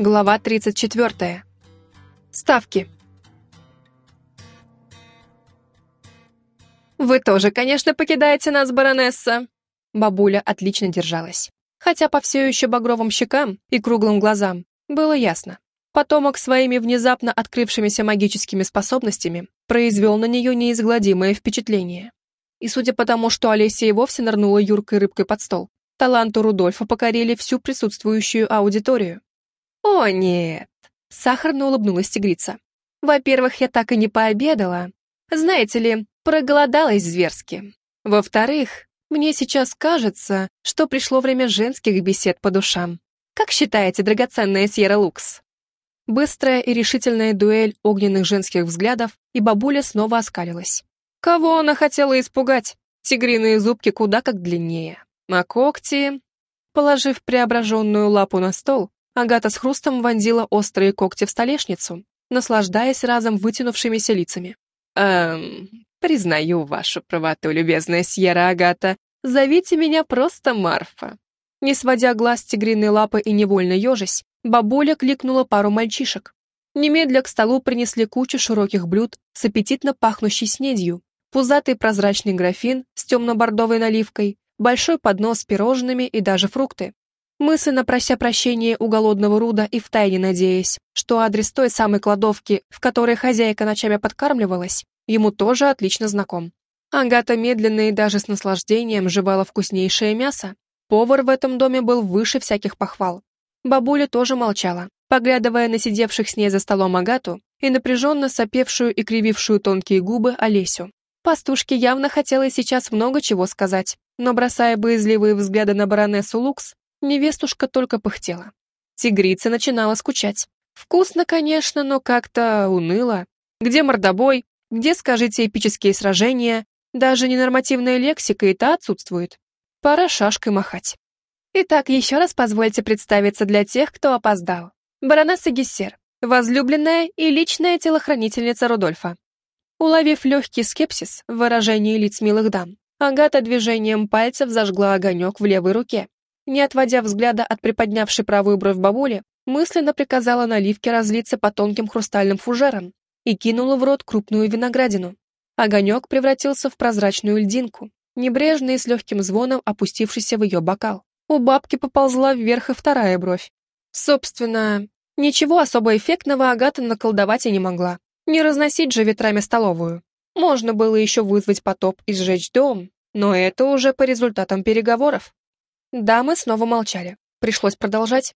Глава 34. Ставки. «Вы тоже, конечно, покидаете нас, баронесса!» Бабуля отлично держалась. Хотя по все еще багровым щекам и круглым глазам было ясно. Потомок своими внезапно открывшимися магическими способностями произвел на нее неизгладимое впечатление. И судя по тому, что Олеся и вовсе нырнула юркой рыбкой под стол, таланту Рудольфа покорили всю присутствующую аудиторию. «О, нет!» — сахарно улыбнулась тигрица. «Во-первых, я так и не пообедала. Знаете ли, проголодалась зверски. Во-вторых, мне сейчас кажется, что пришло время женских бесед по душам. Как считаете, драгоценная Сьерра Лукс?» Быстрая и решительная дуэль огненных женских взглядов, и бабуля снова оскалилась. Кого она хотела испугать? Тигриные зубки куда как длиннее. А когти... Положив преображенную лапу на стол, Агата с хрустом вонзила острые когти в столешницу, наслаждаясь разом вытянувшимися лицами. «Эм, признаю вашу правоту, любезная Сьерра Агата. Зовите меня просто Марфа». Не сводя глаз тигриной лапы и невольно ежась, бабуля кликнула пару мальчишек. Немедля к столу принесли кучу широких блюд с аппетитно пахнущей снедью, пузатый прозрачный графин с темно-бордовой наливкой, большой поднос с пирожными и даже фрукты. Мысленно прося прощения у голодного Руда и втайне надеясь, что адрес той самой кладовки, в которой хозяйка ночами подкармливалась, ему тоже отлично знаком. Агата медленно и даже с наслаждением жевала вкуснейшее мясо. Повар в этом доме был выше всяких похвал. Бабуля тоже молчала, поглядывая на сидевших с ней за столом Агату и напряженно сопевшую и кривившую тонкие губы Олесю. Пастушке явно хотелось сейчас много чего сказать, но, бросая боязливые взгляды на баронессу Лукс, Невестушка только пыхтела. Тигрица начинала скучать. Вкусно, конечно, но как-то уныло. Где мордобой? Где, скажите, эпические сражения? Даже ненормативная лексика и та отсутствует. Пора шашкой махать. Итак, еще раз позвольте представиться для тех, кто опоздал. Баронесса Гессер, возлюбленная и личная телохранительница Рудольфа. Уловив легкий скепсис в выражении лиц милых дам, Агата движением пальцев зажгла огонек в левой руке не отводя взгляда от приподнявшей правую бровь бабули, мысленно приказала наливке разлиться по тонким хрустальным фужерам и кинула в рот крупную виноградину. Огонек превратился в прозрачную льдинку, небрежно и с легким звоном опустившийся в ее бокал. У бабки поползла вверх и вторая бровь. Собственно, ничего особо эффектного Агата наколдовать и не могла. Не разносить же ветрами столовую. Можно было еще вызвать потоп и сжечь дом, но это уже по результатам переговоров. Дамы снова молчали. Пришлось продолжать.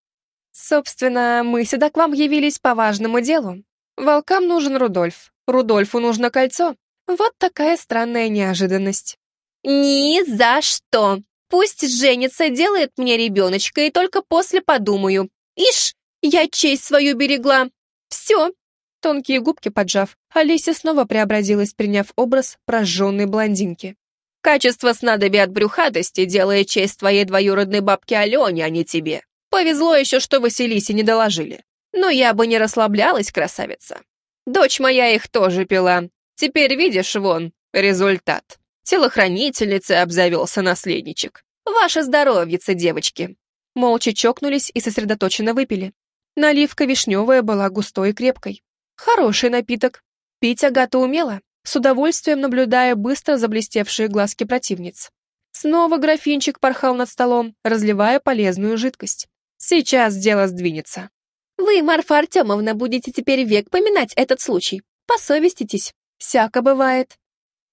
«Собственно, мы сюда к вам явились по важному делу. Волкам нужен Рудольф, Рудольфу нужно кольцо. Вот такая странная неожиданность». «Ни за что! Пусть женится, делает мне ребеночка, и только после подумаю. Ишь, я честь свою берегла. Все!» Тонкие губки поджав, Олеся снова преобразилась, приняв образ прожженной блондинки. Качество снадобья от брюхатости делает честь твоей двоюродной бабке Алене, а не тебе. Повезло еще, что Василисе не доложили. Но я бы не расслаблялась, красавица. Дочь моя их тоже пила. Теперь видишь, вон, результат. Телохранительница обзавелся наследничек. Ваше здоровьице, девочки. Молча чокнулись и сосредоточенно выпили. Наливка вишневая была густой и крепкой. Хороший напиток. Пить Агата умела, с удовольствием наблюдая быстро заблестевшие глазки противниц. Снова графинчик порхал над столом, разливая полезную жидкость. Сейчас дело сдвинется. «Вы, Марфа Артемовна, будете теперь век поминать этот случай. Посовеститесь. Всяко бывает».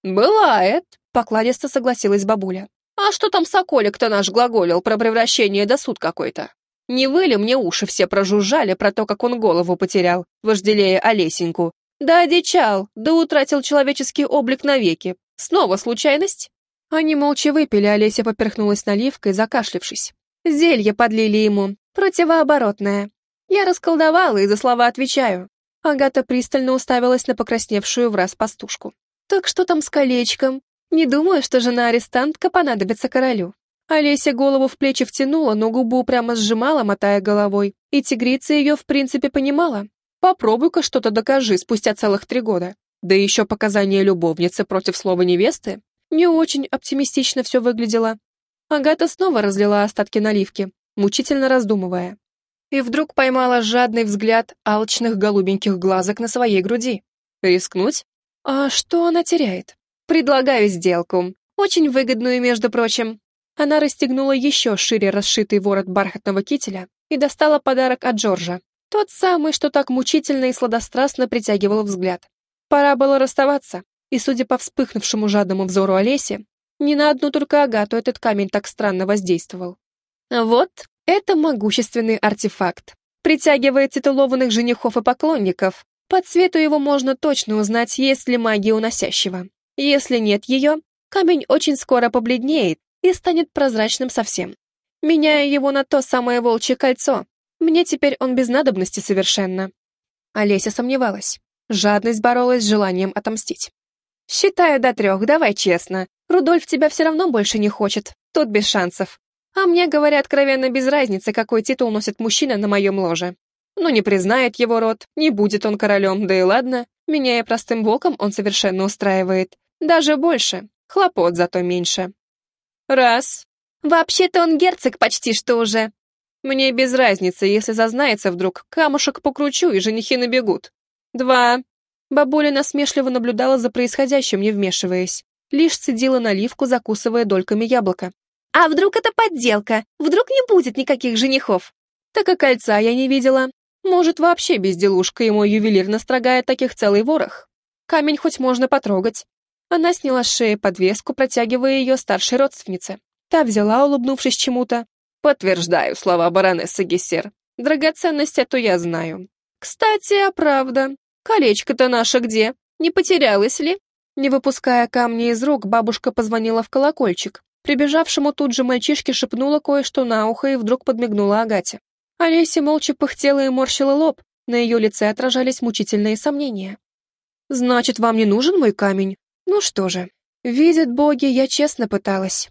«Бывает», — покладисто согласилась бабуля. «А что там Соколик-то наш глаголил про превращение до суд какой-то? Не вы ли мне уши все прожужжали про то, как он голову потерял, вожделея Олесеньку, да одичал, да утратил человеческий облик навеки. Снова случайность? Они молча выпили, Олеся поперхнулась наливкой, закашлившись. Зелье подлили ему, противооборотное. Я расколдовала и за слова отвечаю. Агата пристально уставилась на покрасневшую в раз пастушку. «Так что там с колечком? Не думаю, что жена-арестантка понадобится королю». Олеся голову в плечи втянула, но губу прямо сжимала, мотая головой, и тигрица ее в принципе понимала. Попробуй-ка что-то докажи спустя целых три года. Да еще показания любовницы против слова невесты. Не очень оптимистично все выглядело. Агата снова разлила остатки наливки, мучительно раздумывая. и вдруг поймала жадный взгляд алчных голубеньких глазок на своей груди. Рискнуть? А что она теряет? Предлагаю сделку. Очень выгодную, между прочим. Она расстегнула еще шире расшитый ворот бархатного кителя и достала подарок от Джорджа. Тот самый, что так мучительно и сладострастно притягивал взгляд. Пора было расставаться, и, судя по вспыхнувшему жадному взору Олеси, ни на одну только Агату этот камень так странно воздействовал. Вот, это могущественный артефакт. Притягивает титулованных женихов и поклонников. По цвету его можно точно узнать, есть ли магия уносящего. Если нет ее, камень очень скоро побледнеет и станет прозрачным совсем. Меняя его на то самое волчье кольцо, мне теперь он без надобности совершенно. Олеся сомневалась. Жадность боролась с желанием отомстить. «Считаю до трех, давай честно. Рудольф тебя все равно больше не хочет. Тут без шансов. А мне, говоря откровенно, без разницы, какой титул носит мужчина на моем ложе. Ну, не признает его род, не будет он королем, да и ладно. Меня и простым волком он совершенно устраивает. Даже больше. Хлопот зато меньше. Раз. Вообще-то он герцог почти что уже. Мне без разницы, если зазнается вдруг, камушек покручу, и женихи набегут. Два. Бабуля насмешливо наблюдала за происходящим, не вмешиваясь. Лишь цедила наливку, закусывая дольками яблока. А вдруг это подделка? Вдруг не будет никаких женихов? Так и кольца я не видела. Может, вообще безделушка, и мой ювелир настрогает таких целый ворох. Камень хоть можно потрогать. Она сняла с шеи подвеску, протягивая ее старшей родственнице. Та взяла, улыбнувшись чему-то. Подтверждаю слова баронессы Гессер. Драгоценность эту я знаю. Кстати, а правда. Колечко-то наше где? Не потерялось ли? Не выпуская камни из рук, бабушка позвонила в колокольчик. Прибежавшему тут же мальчишке шепнула кое-что на ухо и вдруг подмигнула Агате. Олеся молча пыхтела и морщила лоб, на ее лице отражались мучительные сомнения. «Значит, вам не нужен мой камень? Ну что же, видят боги, я честно пыталась».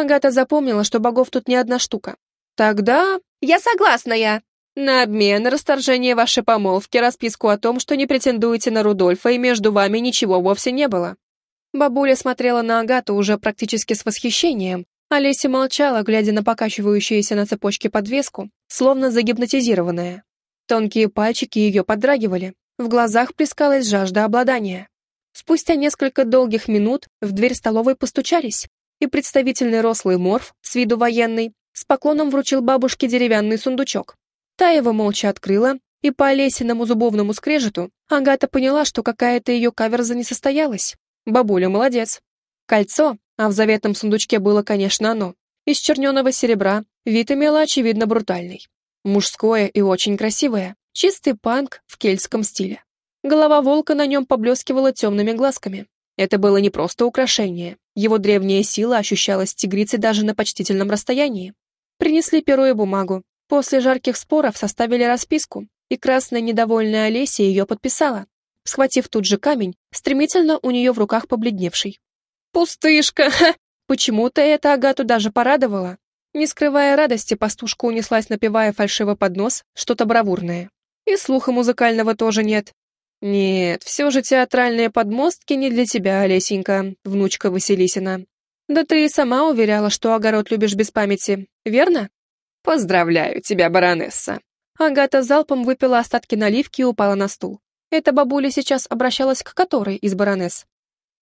Агата запомнила, что богов тут не одна штука. «Тогда...» «Я согласна, я!» «На обмен, расторжение вашей помолвки, расписку о том, что не претендуете на Рудольфа, и между вами ничего вовсе не было. Бабуля смотрела на Агату уже практически с восхищением, а Леся молчала, глядя на покачивающуюся на цепочке подвеску, словно загипнотизированная. Тонкие пальчики ее подрагивали, в глазах плескалась жажда обладания. Спустя несколько долгих минут в дверь столовой постучались, и представительный рослый морф, с виду военный, с поклоном вручил бабушке деревянный сундучок. Та его молча открыла, и по Олесиному зубовному скрежету Агата поняла, что какая-то ее каверза не состоялась. Бабуля молодец. Кольцо, а в заветном сундучке было, конечно, оно, из черненого серебра, вид имело, очевидно, брутальный. Мужское и очень красивое, чистый панк в кельтском стиле. Голова волка на нем поблескивала темными глазками. Это было не просто украшение, его древняя сила ощущалась тигрицей даже на почтительном расстоянии. Принесли перо и бумагу. После жарких споров составили расписку, и красная недовольная Олеся ее подписала схватив тут же камень, стремительно у нее в руках побледневший. «Пустышка!» Почему-то это Агату даже порадовало. Не скрывая радости, пастушка унеслась, напевая фальшиво под нос что-то бравурное. И слуха музыкального тоже нет. Нет, все же театральные подмостки не для тебя, Олесенька, внучка Василисина. Да ты и сама уверяла, что огород любишь без памяти, верно? Поздравляю тебя, баронесса. Агата залпом выпила остатки наливки и упала на стул. Эта бабуля сейчас обращалась к которой из баронесс?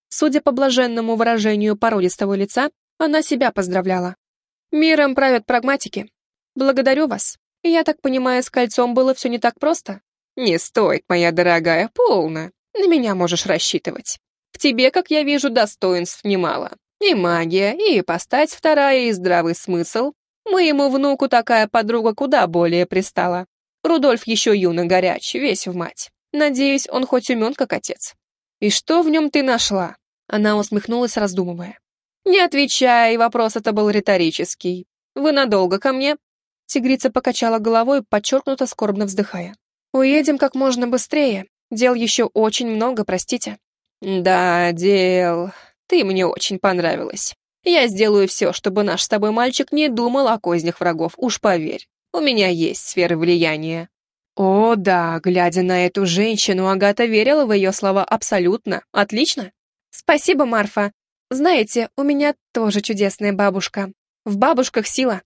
Судя по блаженному выражению породистого лица, она себя поздравляла. Миром правят прагматики. Благодарю вас. Я так понимаю, с кольцом было все не так просто? Не стоит, моя дорогая, полно. На меня можешь рассчитывать. В тебе, как я вижу, достоинств немало. И магия, и постать вторая, и здравый смысл. Моему внуку такая подруга куда более пристала. Рудольф еще юно горяч, весь в мать. Надеюсь, он хоть умен, как отец. И что в нем ты нашла? Она усмехнулась, раздумывая. Не отвечай, вопрос это был риторический. Вы надолго ко мне? Тигрица покачала головой, подчеркнуто скорбно вздыхая. Уедем как можно быстрее. Дел еще очень много, простите. Да, дел. Ты мне очень понравилась. Я сделаю все, чтобы наш с тобой мальчик не думал о кознях врагов, уж поверь. У меня есть сферы влияния. О, да, глядя на эту женщину, Агата верила в ее слова абсолютно. Отлично. Спасибо, Марфа. Знаете, у меня тоже чудесная бабушка. В бабушках сила.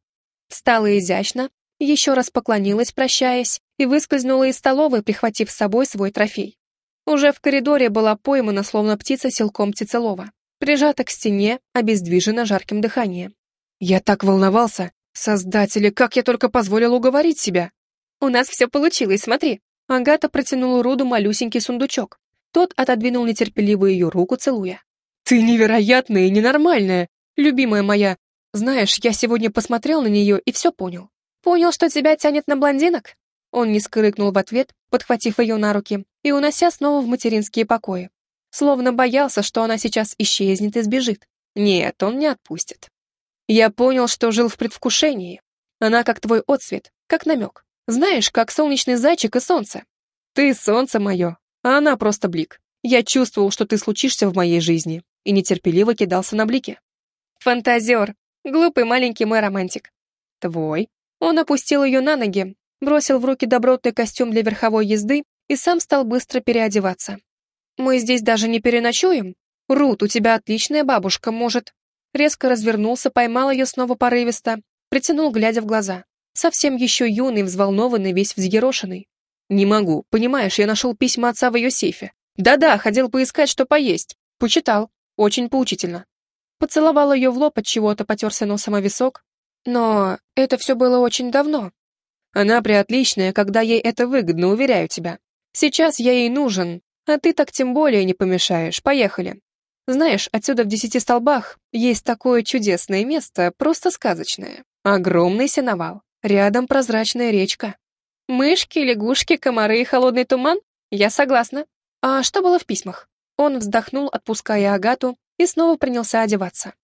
Встала изящно, еще раз поклонилась, прощаясь, и выскользнула из столовой, прихватив с собой свой трофей. Уже в коридоре была поймана, словно птица силком птицелова, прижата к стене, обездвижена жарким дыханием. Я так волновался. Создатели, как я только позволил уговорить себя. У нас все получилось, смотри. Агата протянула Руду малюсенький сундучок. Тот отодвинул нетерпеливо ее руку, целуя. «Ты невероятная и ненормальная, любимая моя. Знаешь, я сегодня посмотрел на нее и все понял. Понял, что тебя тянет на блондинок?» Он не скрыкнул в ответ, подхватив ее на руки и унося снова в материнские покои. Словно боялся, что она сейчас исчезнет и сбежит. Нет, он не отпустит. Я понял, что жил в предвкушении. Она как твой отсвет, как намек. Знаешь, как солнечный зайчик и солнце. Ты солнце мое, а она просто блик. Я чувствовал, что ты случишься в моей жизни, и нетерпеливо кидался на блики. Фантазер, глупый маленький мой романтик. Твой. Он опустил ее на ноги, бросил в руки добротный костюм для верховой езды и сам стал быстро переодеваться. «Мы здесь даже не переночуем? Рут, у тебя отличная бабушка, может...» Резко развернулся, поймал ее снова порывисто, притянул, глядя в глаза. Совсем еще юный, взволнованный, весь взъерошенный. «Не могу. Понимаешь, я нашел письма отца в ее сейфе. Да-да, ходил поискать, что поесть. Почитал. Очень поучительно». Поцеловал ее в лоб от чего-то, потерся носом о висок. Но это все было очень давно. Она приотличная, когда ей это выгодно, уверяю тебя. Сейчас я ей нужен, а ты так тем более не помешаешь. Поехали. Знаешь, отсюда в десяти столбах есть такое чудесное место, просто сказочное. Огромный сеновал. Рядом прозрачная речка. Мышки, лягушки, комары и холодный туман? Я согласна. А что было в письмах? Он вздохнул, отпуская Агату, и снова принялся одеваться.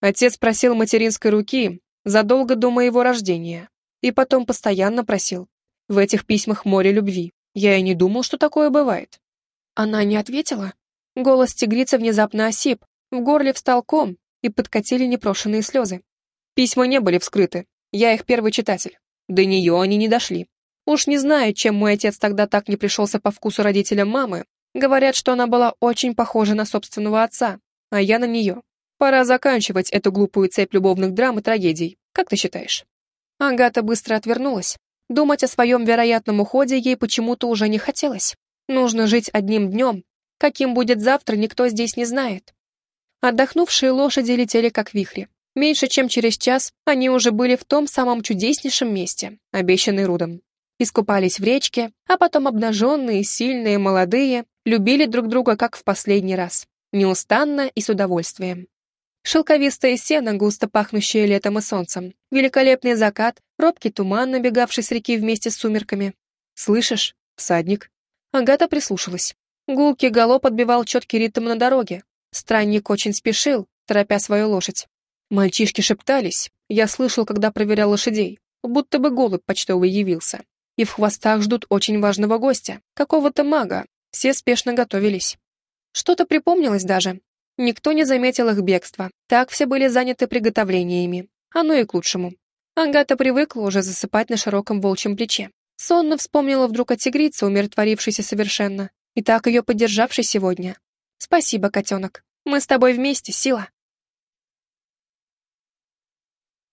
Отец просил материнской руки задолго до моего рождения, и потом постоянно просил. В этих письмах море любви. Я и не думал, что такое бывает. Она не ответила? Голос тигрицы внезапно осип, в горле встал ком, и подкатили непрошенные слезы. Письма не были вскрыты, я их первый читатель. До нее они не дошли. Уж не знаю, чем мой отец тогда так не пришелся по вкусу родителям мамы. Говорят, что она была очень похожа на собственного отца, а я на нее. Пора заканчивать эту глупую цепь любовных драм и трагедий. Как ты считаешь? Агата быстро отвернулась. Думать о своем вероятном уходе ей почему-то уже не хотелось. Нужно жить одним днем Каким будет завтра, никто здесь не знает. Отдохнувшие лошади летели как вихри. Меньше чем через час они уже были в том самом чудеснейшем месте, обещанный Рудом. Искупались в речке, а потом обнаженные, сильные, молодые, любили друг друга как в последний раз, неустанно и с удовольствием. Шелковистое сено, густо пахнущее летом и солнцем, великолепный закат, робкий туман, набегавший с реки вместе с сумерками. «Слышишь, всадник?» Агата прислушалась. Гулкий галоп отбивал четкий ритм на дороге. Странник очень спешил, торопя свою лошадь. Мальчишки шептались. Я слышал, когда проверял лошадей. Будто бы голубь почтовый явился. И в хвостах ждут очень важного гостя, какого-то мага. Все спешно готовились. Что-то припомнилось даже. Никто не заметил их бегства. Так все были заняты приготовлениями. Оно и к лучшему. Агата привыкла уже засыпать на широком волчьем плече. Сонно вспомнила вдруг о тигрице, умиротворившейся совершенно, и так ее поддержавший сегодня. Спасибо, котенок. Мы с тобой вместе, сила.